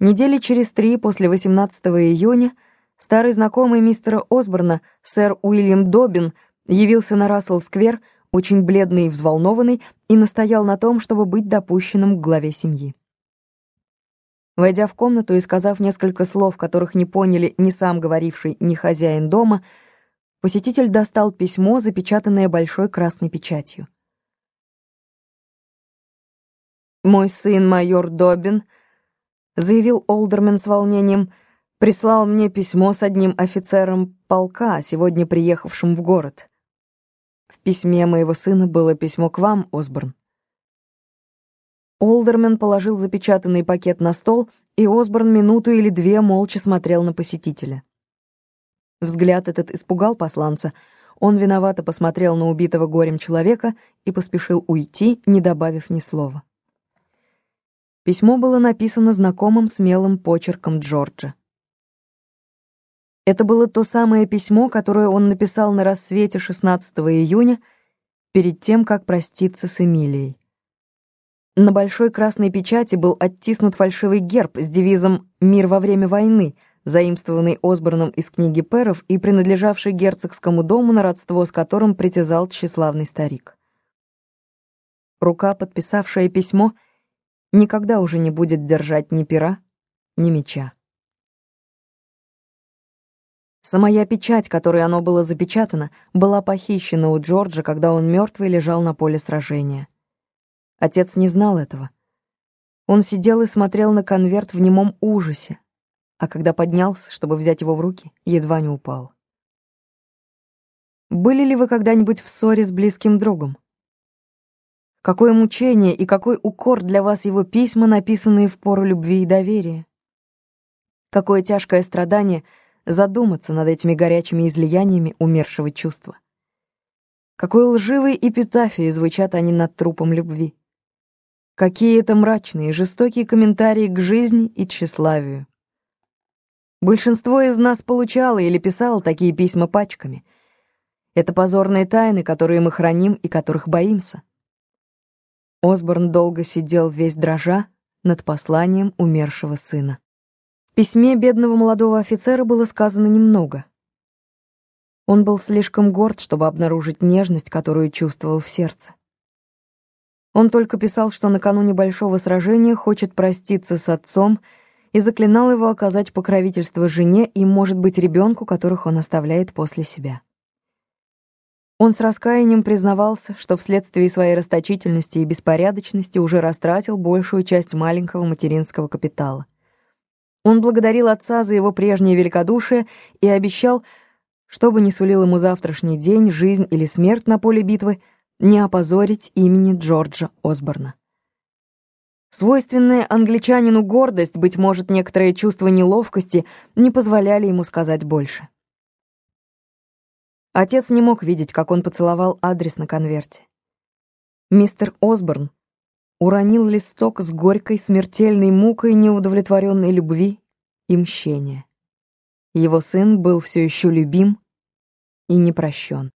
Недели через три после 18 июня старый знакомый мистера Осборна, сэр Уильям Добин, явился на Рассел-сквер, очень бледный и взволнованный, и настоял на том, чтобы быть допущенным к главе семьи. Войдя в комнату и сказав несколько слов, которых не поняли ни сам говоривший, ни хозяин дома, посетитель достал письмо, запечатанное большой красной печатью. «Мой сын, майор Добин», — заявил Олдермен с волнением, — «прислал мне письмо с одним офицером полка, сегодня приехавшим в город. В письме моего сына было письмо к вам, Осборн». Олдермен положил запечатанный пакет на стол, и Осборн минуту или две молча смотрел на посетителя. Взгляд этот испугал посланца. Он виновато посмотрел на убитого горем человека и поспешил уйти, не добавив ни слова. Письмо было написано знакомым смелым почерком Джорджа. Это было то самое письмо, которое он написал на рассвете 16 июня, перед тем, как проститься с Эмилией. На большой красной печати был оттиснут фальшивый герб с девизом «Мир во время войны», заимствованный Осборном из книги Перов и принадлежавший герцогскому дому, на родство с которым притязал тщеславный старик. Рука, подписавшая письмо, — никогда уже не будет держать ни пера, ни меча. Самая печать, которой оно было запечатано, была похищена у Джорджа, когда он мертвый лежал на поле сражения. Отец не знал этого. Он сидел и смотрел на конверт в немом ужасе, а когда поднялся, чтобы взять его в руки, едва не упал. Были ли вы когда-нибудь в ссоре с близким другом? Какое мучение и какой укор для вас его письма, написанные в пору любви и доверия. Какое тяжкое страдание задуматься над этими горячими излияниями умершего чувства. Какой лживой эпитафией звучат они над трупом любви. Какие это мрачные, жестокие комментарии к жизни и тщеславию. Большинство из нас получало или писало такие письма пачками. Это позорные тайны, которые мы храним и которых боимся. Осборн долго сидел весь дрожа над посланием умершего сына. В письме бедного молодого офицера было сказано немного. Он был слишком горд, чтобы обнаружить нежность, которую чувствовал в сердце. Он только писал, что накануне большого сражения хочет проститься с отцом и заклинал его оказать покровительство жене и, может быть, ребенку, которых он оставляет после себя. Он с раскаянием признавался, что вследствие своей расточительности и беспорядочности уже растратил большую часть маленького материнского капитала. Он благодарил отца за его прежнее великодушие и обещал, что бы ни сулил ему завтрашний день, жизнь или смерть на поле битвы, не опозорить имени Джорджа Осборна. Свойственная англичанину гордость, быть может, некоторое чувство неловкости не позволяли ему сказать больше. Отец не мог видеть, как он поцеловал адрес на конверте. Мистер Осборн уронил листок с горькой, смертельной мукой неудовлетворенной любви и мщения. Его сын был все еще любим и не прощен.